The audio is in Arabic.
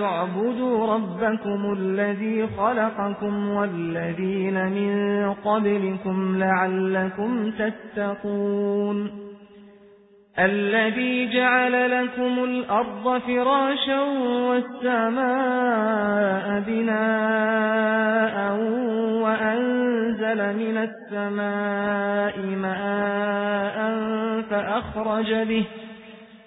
اعبدوا ربكم الذي خلقكم والذين من قبلكم لعلكم تتقون الذي جعل لكم الأرض فراشا والسماء بناء وأنزل من السماء ماء فأخرج به